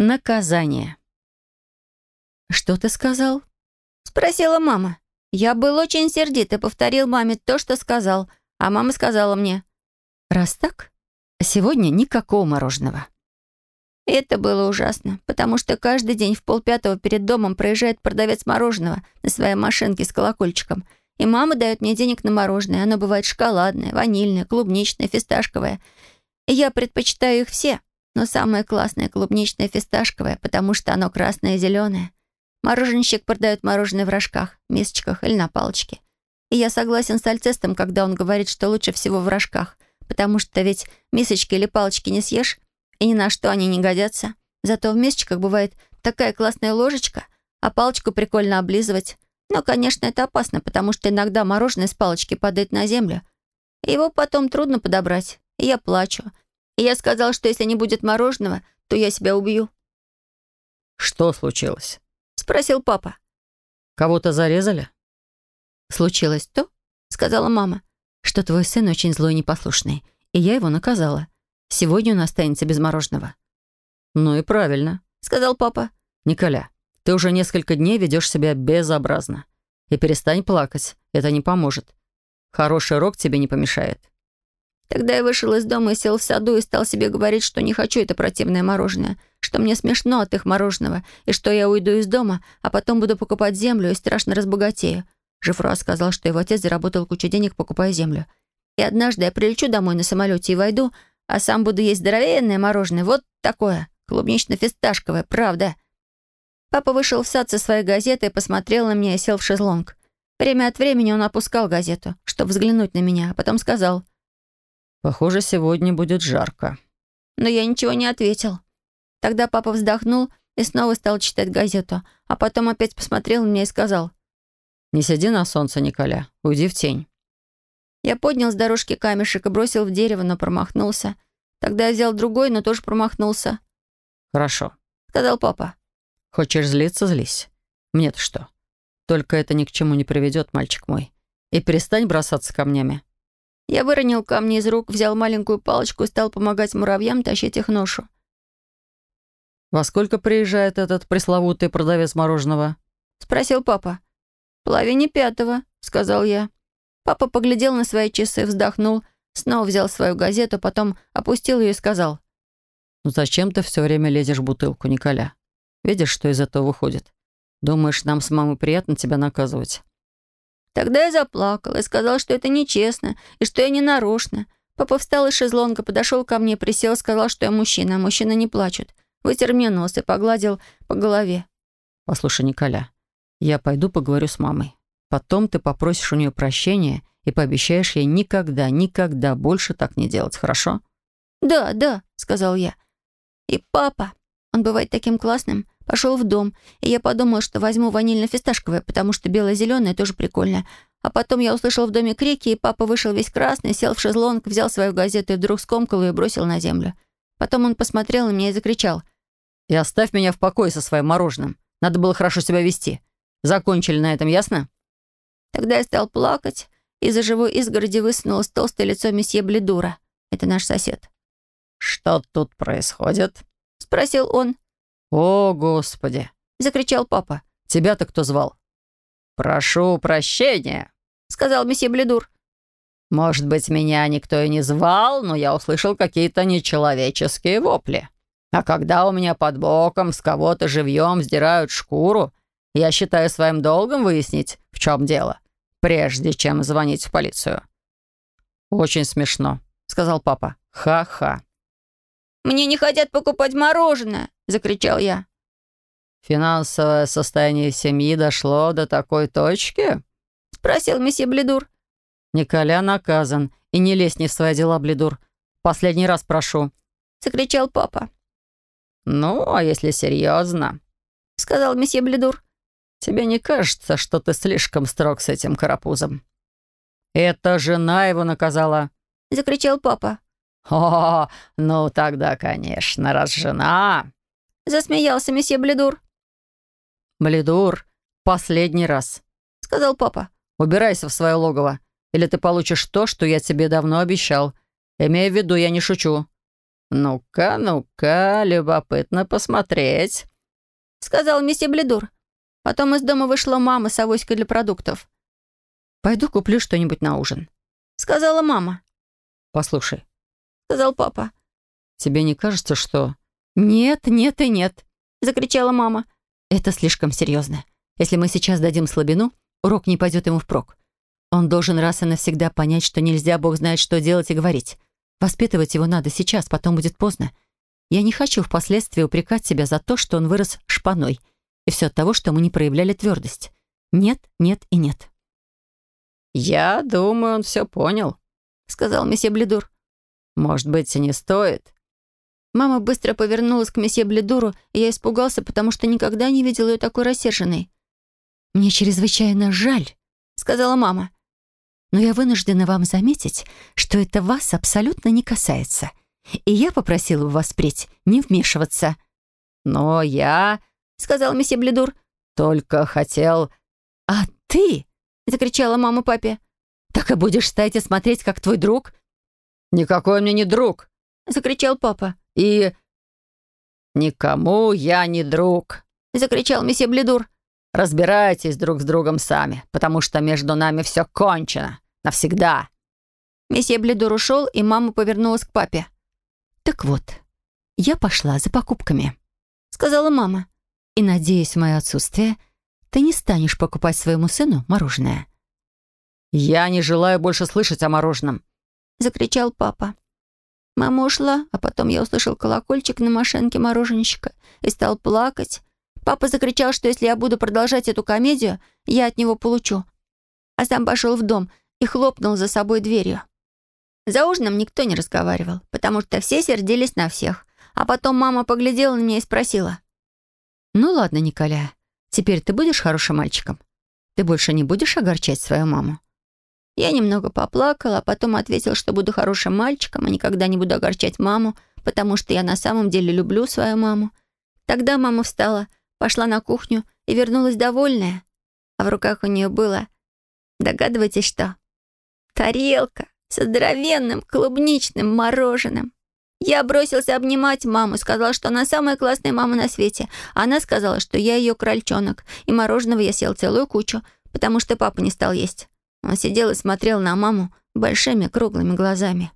Наказание. «Что ты сказал?» — спросила мама. Я был очень сердит и повторил маме то, что сказал, а мама сказала мне. «Раз так, сегодня никакого мороженого». Это было ужасно, потому что каждый день в полпятого перед домом проезжает продавец мороженого на своей машинке с колокольчиком, и мама дает мне денег на мороженое. Оно бывает шоколадное, ванильное, клубничное, фисташковое. И я предпочитаю их все, но самое классное клубничное фисташковое, потому что оно красное и зеленое. Мороженщик продает мороженое в рожках, мисочках или на палочке. И я согласен с Альцестом, когда он говорит, что лучше всего в рожках, потому что ведь мисочки или палочки не съешь, и ни на что они не годятся. Зато в мисочках бывает такая классная ложечка, а палочку прикольно облизывать. Но, конечно, это опасно, потому что иногда мороженое с палочки падает на землю. Его потом трудно подобрать. И я плачу. И я сказал, что если не будет мороженого, то я себя убью. «Что случилось?» — спросил папа. «Кого-то зарезали?» «Случилось то, — сказала мама, — что твой сын очень злой и непослушный, и я его наказала. Сегодня он останется без мороженого». «Ну и правильно», — сказал папа. «Николя, ты уже несколько дней ведешь себя безобразно. И перестань плакать, это не поможет. Хороший рок тебе не помешает». Тогда я вышел из дома и сел в саду и стал себе говорить, что не хочу это противное мороженое, что мне смешно от их мороженого, и что я уйду из дома, а потом буду покупать землю и страшно разбогатею. Жифруа сказал, что его отец заработал кучу денег, покупая землю. И однажды я прилечу домой на самолете и войду, а сам буду есть здоровенное мороженое, вот такое, клубнично-фисташковое, правда. Папа вышел в сад со своей газетой, посмотрел на меня и сел в шезлонг. Время от времени он опускал газету, чтобы взглянуть на меня, а потом сказал. «Похоже, сегодня будет жарко». Но я ничего не ответил. Тогда папа вздохнул и снова стал читать газету, а потом опять посмотрел на меня и сказал. «Не сиди на солнце, Николя, уйди в тень». Я поднял с дорожки камешек и бросил в дерево, но промахнулся. Тогда я взял другой, но тоже промахнулся. «Хорошо», — сказал папа. «Хочешь злиться — злись. Мне-то что? Только это ни к чему не приведет, мальчик мой. И перестань бросаться камнями». Я выронил камни из рук, взял маленькую палочку и стал помогать муравьям тащить их ношу. «Во сколько приезжает этот пресловутый продавец мороженого?» — спросил папа. «Половине пятого», — сказал я. Папа поглядел на свои часы, вздохнул, снова взял свою газету, потом опустил ее и сказал. «Ну зачем ты все время лезешь в бутылку, Николя? Видишь, что из этого выходит? Думаешь, нам с мамой приятно тебя наказывать?» Тогда я заплакал и сказал, что это нечестно и что я не нарочно. Папа встал из шезлонга, подошел ко мне, присел, сказал, что я мужчина, а мужчины не плачут. Вытер мне нос и погладил по голове. «Послушай, Николя, я пойду поговорю с мамой. Потом ты попросишь у нее прощения и пообещаешь ей никогда, никогда больше так не делать, хорошо?» «Да, да», — сказал я. «И папа, он бывает таким классным, пошел в дом, и я подумала, что возьму ванильно-фисташковое, потому что бело-зеленое тоже прикольно. А потом я услышал в доме крики, и папа вышел весь красный, сел в шезлонг, взял свою газету и вдруг скомкал ее и бросил на землю. Потом он посмотрел на меня и закричал. «И оставь меня в покое со своим мороженым. Надо было хорошо себя вести. Закончили на этом, ясно?» Тогда я стал плакать, и за живой изгороди высунулось толстое лицо месье Бледура. Это наш сосед. «Что тут происходит?» — спросил он. «О, Господи!» — закричал папа. «Тебя-то кто звал?» «Прошу прощения», — сказал месье Бледур. «Может быть, меня никто и не звал, но я услышал какие-то нечеловеческие вопли. А когда у меня под боком с кого-то живьем сдирают шкуру, я считаю своим долгом выяснить, в чем дело, прежде чем звонить в полицию». «Очень смешно», — сказал папа. «Ха-ха». «Мне не хотят покупать мороженое!» — закричал я. «Финансовое состояние семьи дошло до такой точки?» — спросил месье Бледур. «Николя наказан. И не лезь не в свои дела, Бледур. Последний раз прошу», — закричал папа. «Ну, а если серьезно?» — сказал месье Бледур. «Тебе не кажется, что ты слишком строг с этим карапузом?» «Это жена его наказала», — закричал папа. «О, ну тогда, конечно, раз жена...» Засмеялся месье Бледур. «Бледур, последний раз», — сказал папа. «Убирайся в свое логово, или ты получишь то, что я тебе давно обещал. Имея в виду, я не шучу». «Ну-ка, ну-ка, любопытно посмотреть», — сказал месье Бледур. Потом из дома вышла мама с авоськой для продуктов. «Пойду куплю что-нибудь на ужин», — сказала мама. «Послушай», — сказал папа. «Тебе не кажется, что...» «Нет, нет и нет», — закричала мама. «Это слишком серьезно. Если мы сейчас дадим слабину, урок не пойдет ему впрок. Он должен раз и навсегда понять, что нельзя, Бог знает, что делать и говорить. Воспитывать его надо сейчас, потом будет поздно. Я не хочу впоследствии упрекать себя за то, что он вырос шпаной, и все от того, что мы не проявляли твердость. Нет, нет и нет. «Я думаю, он все понял», — сказал месье Бледур. «Может быть, и не стоит». Мама быстро повернулась к месье Бледуру, и я испугался, потому что никогда не видел ее такой рассерженной. «Мне чрезвычайно жаль», — сказала мама. «Но я вынуждена вам заметить, что это вас абсолютно не касается. И я попросила вас впредь не вмешиваться». «Но я...» — сказал месье Бледур. «Только хотел...» «А ты?» — закричала мама папе. «Так и будешь стоять и смотреть, как твой друг?» «Никакой мне не друг!» — закричал папа. «И...» «Никому я не друг!» — закричал месье Бледур. «Разбирайтесь друг с другом сами, потому что между нами все кончено. Навсегда!» Месье Бледур ушел, и мама повернулась к папе. «Так вот, я пошла за покупками», — сказала мама. «И, надеюсь, в мое отсутствие ты не станешь покупать своему сыну мороженое». «Я не желаю больше слышать о мороженом», — закричал папа. Мама ушла, а потом я услышал колокольчик на машинке мороженщика и стал плакать. Папа закричал, что если я буду продолжать эту комедию, я от него получу. А сам пошел в дом и хлопнул за собой дверью. За ужином никто не разговаривал, потому что все сердились на всех. А потом мама поглядела на меня и спросила. «Ну ладно, Николя, теперь ты будешь хорошим мальчиком? Ты больше не будешь огорчать свою маму?» Я немного поплакала, а потом ответил, что буду хорошим мальчиком и никогда не буду огорчать маму, потому что я на самом деле люблю свою маму. Тогда мама встала, пошла на кухню и вернулась довольная. А в руках у нее было... Догадываетесь, что? Тарелка со здоровенным клубничным мороженым. Я бросился обнимать маму, сказал, что она самая классная мама на свете. Она сказала, что я ее крольчонок, и мороженого я съел целую кучу, потому что папа не стал есть. Он сидел и смотрел на маму большими круглыми глазами.